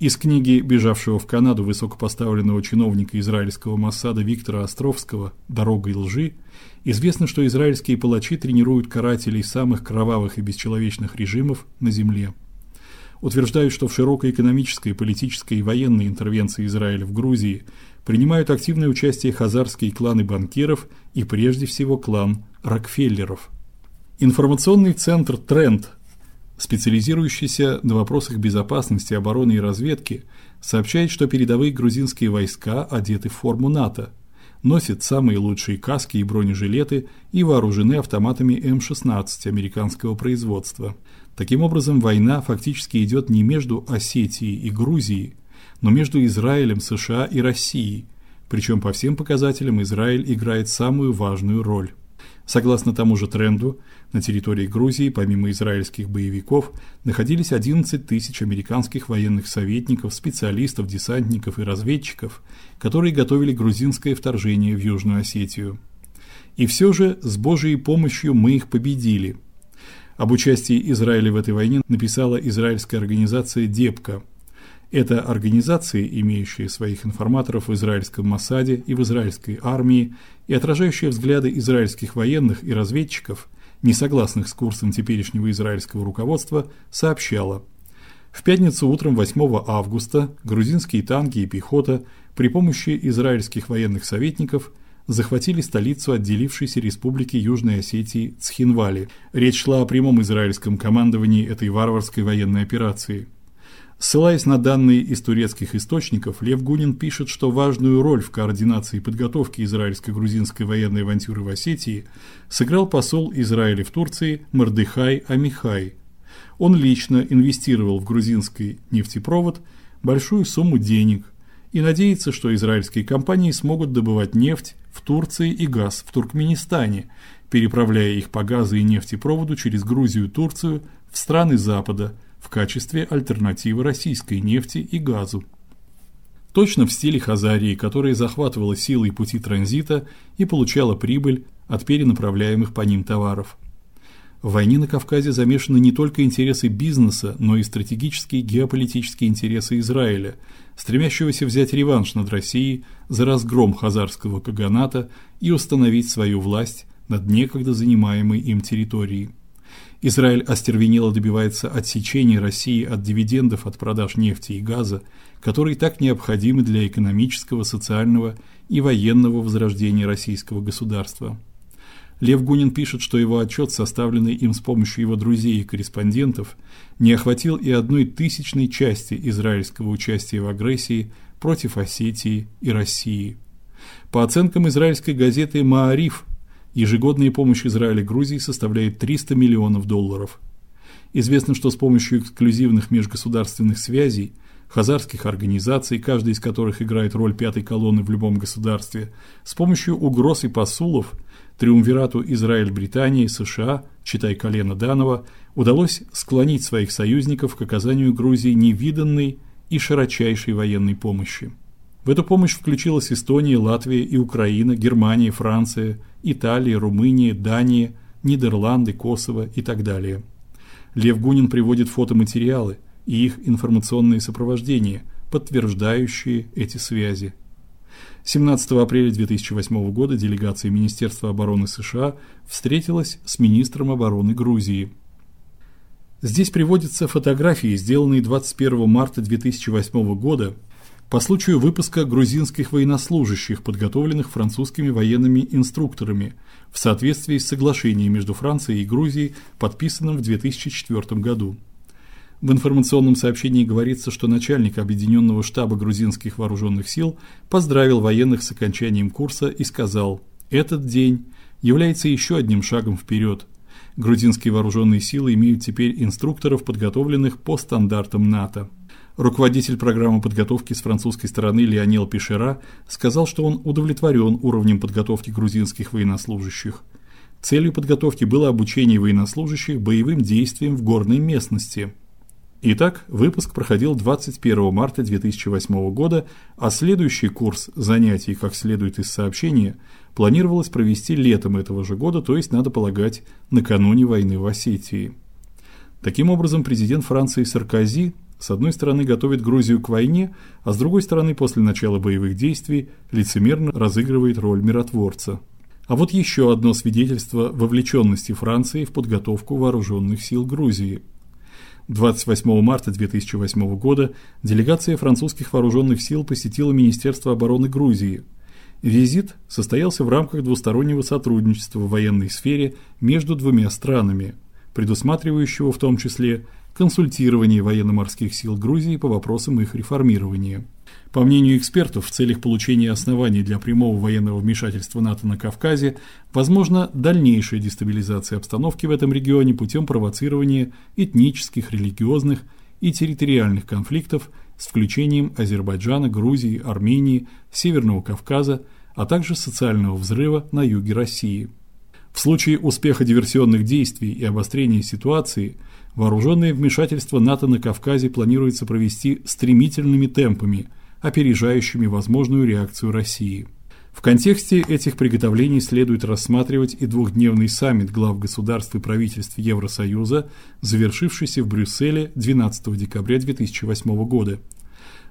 Из книги бежавшего в Канаду высокопоставленного чиновника израильского Моссада Виктора Островского Дорога и лжи известно, что израильские палачи тренируют карателей самых кровавых и бесчеловечных режимов на земле. Утверждают, что в широкой экономической, политической и военной интервенции Израиля в Грузии принимают активное участие хазарские кланы банкиров и прежде всего клан Рокфеллеров. Информационный центр Тренд специализирующийся на вопросах безопасности, обороны и разведки, сообщает, что передовые грузинские войска одеты в форму НАТО, носят самые лучшие каски и бронежилеты и вооружены автоматами М16 американского производства. Таким образом, война фактически идет не между Осетией и Грузией, но между Израилем, США и Россией. Причем по всем показателям Израиль играет самую важную роль. Согласно тому же тренду, на территории Грузии, помимо израильских боевиков, находились 11 тысяч американских военных советников, специалистов, десантников и разведчиков, которые готовили грузинское вторжение в Южную Осетию. И все же с Божьей помощью мы их победили. Об участии Израиля в этой войне написала израильская организация Депка – это организации, имеющие своих информаторов в израильском Моссаде и в израильской армии и отражающие взгляды израильских военных и разведчиков, не согласных с курсом теперешнего израильского руководства, сообщала: в пятницу утром 8 августа грузинские танки и пехота при помощи израильских военных советников захватили столицу отделившейся республики Южной Осетии Цхинвали. Речь шла о прямом израильском командовании этой варварской военной операции. Ссылаясь на данные из турецких источников, Лев Гунин пишет, что важную роль в координации и подготовке израильско-грузинской военной авантюры в Осетии сыграл посол Израиля в Турции Мордехай Амихай. Он лично инвестировал в грузинский нефтепровод большую сумму денег и надеется, что израильские компании смогут добывать нефть в Турции и газ в Туркменистане, переправляя их по газу и нефтепроводу через Грузию и Турцию в страны Запада – в качестве альтернативы российской нефти и газу. Точно в стиле Хазарии, которая захватывала силой пути транзита и получала прибыль от перенаправляемых по ним товаров. В войне на Кавказе замешаны не только интересы бизнеса, но и стратегические геополитические интересы Израиля, стремящегося взять реванш над Россией за разгром хазарского каганата и установить свою власть над некогда занимаемой им территорией. Израиль остервенело добивается отсечения России от дивидендов от продаж нефти и газа, которые так необходимы для экономического, социального и военного возрождения российского государства. Лев Гунин пишет, что его отчет, составленный им с помощью его друзей и корреспондентов, не охватил и одной тысячной части израильского участия в агрессии против Осетии и России. По оценкам израильской газеты Маариф, Ежегодная помощь Израиля Грузии составляет 300 миллионов долларов. Известно, что с помощью эксклюзивных межгосударственных связей, хазарских организаций, каждая из которых играет роль пятой колонны в любом государстве, с помощью угроз и посулов триумвирату Израиль-Британии, США, читай колено Данова, удалось склонить своих союзников к оказанию Грузии невиданной и широчайшей военной помощи. В эту помощь включилась Эстония, Латвия и Украина, Германия, Франция, Италия, Румыния, Дания, Нидерланды, Косово и так далее. Лев Гунин приводит фотоматериалы и их информационные сопровождения, подтверждающие эти связи. 17 апреля 2008 года делегация Министерства обороны США встретилась с министром обороны Грузии. Здесь приводятся фотографии, сделанные 21 марта 2008 года по случаю выпуска грузинских военнослужащих, подготовленных французскими военными инструкторами в соответствии с соглашением между Францией и Грузией, подписанным в 2004 году. В информационном сообщении говорится, что начальник Объединенного штаба грузинских вооруженных сил поздравил военных с окончанием курса и сказал: "Этот день является еще одним шагом вперед. Грузинские вооруженные силы имеют теперь инструкторов, подготовленных по стандартам НАТО". Руководитель программы подготовки с французской стороны Леонел Пишера сказал, что он удовлетворен уровнем подготовки грузинских военнослужащих. Целью подготовки было обучение военнослужащих боевым действиям в горной местности. Итак, выпуск проходил 21 марта 2008 года, а следующий курс занятий, как следует из сообщения, планировалось провести летом этого же года, то есть надо полагать, накануне войны в Осетии. Таким образом, президент Франции Саркози с одной стороны готовит Грузию к войне, а с другой стороны после начала боевых действий лицемерно разыгрывает роль миротворца. А вот еще одно свидетельство вовлеченности Франции в подготовку вооруженных сил Грузии. 28 марта 2008 года делегация французских вооруженных сил посетила Министерство обороны Грузии. Визит состоялся в рамках двустороннего сотрудничества в военной сфере между двумя странами, предусматривающего в том числе консультирование военно-морских сил Грузии по вопросам их реформирования. По мнению экспертов, в целях получения оснований для прямого военного вмешательства НАТО на Кавказе возможна дальнейшая дестабилизация обстановки в этом регионе путем провоцирования этнических, религиозных и территориальных конфликтов с включением Азербайджана, Грузии, Армении, Северного Кавказа, а также социального взрыва на юге России. В случае успеха диверсионных действий и обострения ситуации вооруженное вмешательство НАТО на Кавказе планируется провести стремительными темпами – опережающими возможную реакцию России. В контексте этих приготовлений следует рассматривать и двухдневный саммит глав государств и правительств Евросоюза, завершившийся в Брюсселе 12 декабря 2008 года.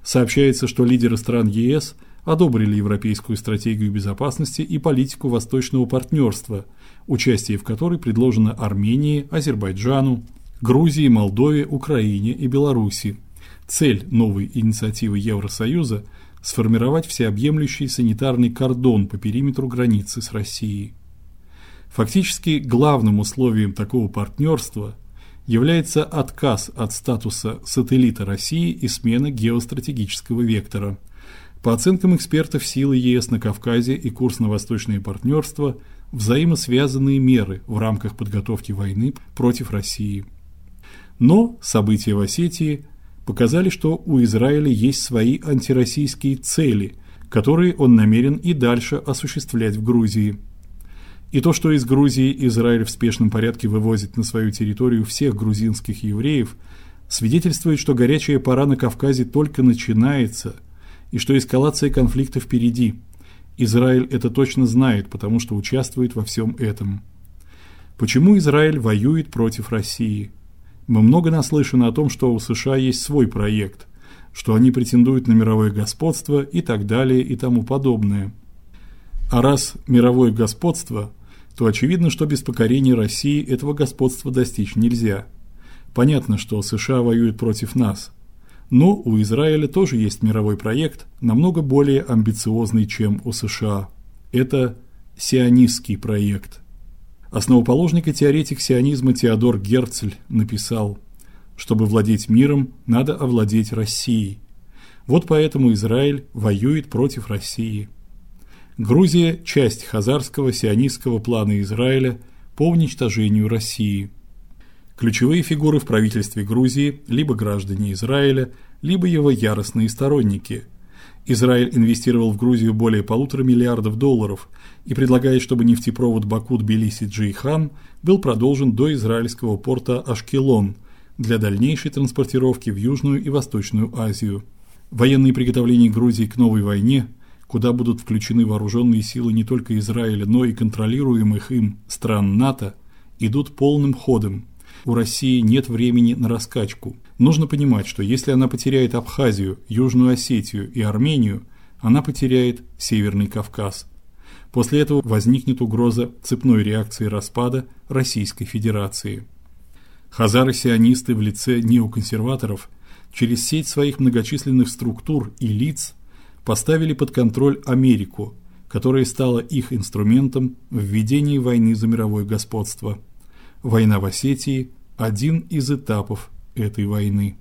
Сообщается, что лидеры стран ЕС одобрили европейскую стратегию безопасности и политику восточного партнерства, участие в которой предложено Армении, Азербайджану, Грузии, Молдове, Украине и Беларуси. Цель новой инициативы Евросоюза сформировать всеобъемлющий санитарный кордон по периметру границы с Россией. Фактически главным условием такого партнерства является отказ от статуса сателлита России и смена геостратегического вектора. По оценкам экспертов, силы ЕС на Кавказе и курс на восточное партнерство взаимосвязанные меры в рамках подготовки войны против России. Но события в Осетии показали, что у Израиля есть свои антироссийские цели, которые он намерен и дальше осуществлять в Грузии. И то, что из Грузии Израиль в спешном порядке вывозит на свою территорию всех грузинских евреев, свидетельствует, что горячая пора на Кавказе только начинается и что эскалация конфликта впереди. Израиль это точно знает, потому что участвует во всем этом. Почему Израиль воюет против России? Мы много наслышаны о том, что у США есть свой проект, что они претендуют на мировое господство и так далее и тому подобное. А раз мировое господство, то очевидно, что без покорения России этого господства достичь нельзя. Понятно, что США воюют против нас. Но у Израиля тоже есть мировой проект, намного более амбициозный, чем у США. Это сионистский проект. Основоположник и теоретик сионизма Теодор Герцль написал: "Чтобы владеть миром, надо овладеть Россией. Вот поэтому Израиль воюет против России. Грузия часть хазарского сионистского плана Израиля по уничтожению России. Ключевые фигуры в правительстве Грузии либо граждане Израиля, либо его яростные сторонники – Израиль инвестировал в Грузию более полутора миллиардов долларов и предлагает, чтобы нефтепровод Баку-Тбилиси-Джейхан был продолжен до израильского порта Ашкелон для дальнейшей транспортировки в Южную и Восточную Азию. Военные приготовления Грузии к новой войне, куда будут включены вооруженные силы не только Израиля, но и контролируемых им стран НАТО, идут полным ходом. У России нет времени на раскачку. Нужно понимать, что если она потеряет Абхазию, Южную Осетию и Армению, она потеряет Северный Кавказ. После этого возникнет угроза цепной реакции распада Российской Федерации. Хазары-сионисты в лице неоконсерваторов через сеть своих многочисленных структур и лиц поставили под контроль Америку, которая стала их инструментом в ведении войны за мировое господство. Война в Осетии один из этапов этой войны.